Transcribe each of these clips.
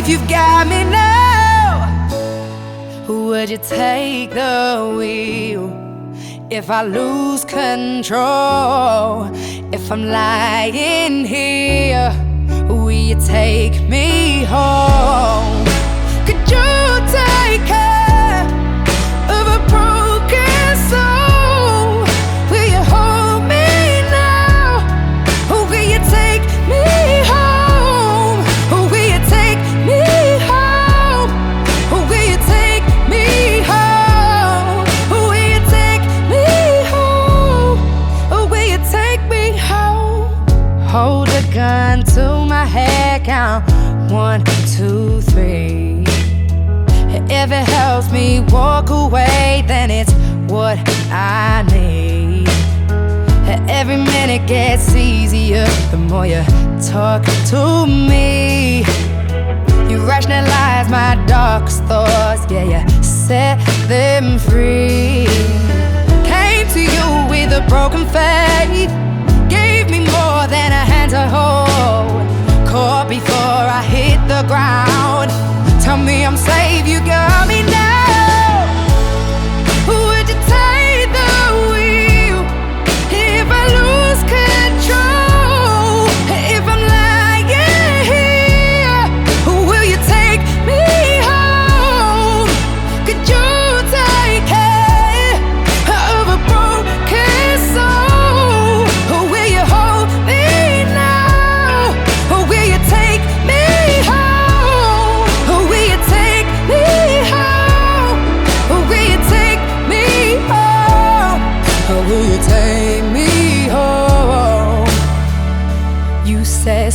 I'm you've got me now. Would you take the wheel if I lose control? If I'm lying here, will you take me home? My head, count one, two, three. If it helps me walk away, then it's what I need. Every minute gets easier the more you talk to me. You rationalize my darkest thoughts, yeah, you set them free. Came to you with a broken faith,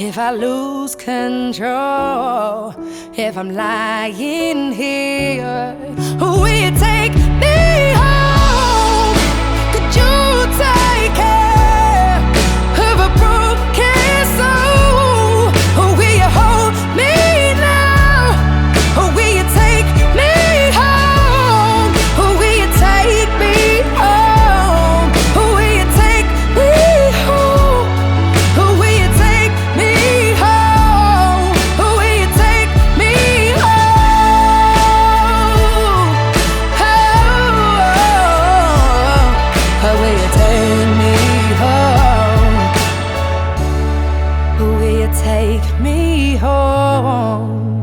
If I lose control, if I'm lying here, will you take? take me home? Will you take me home?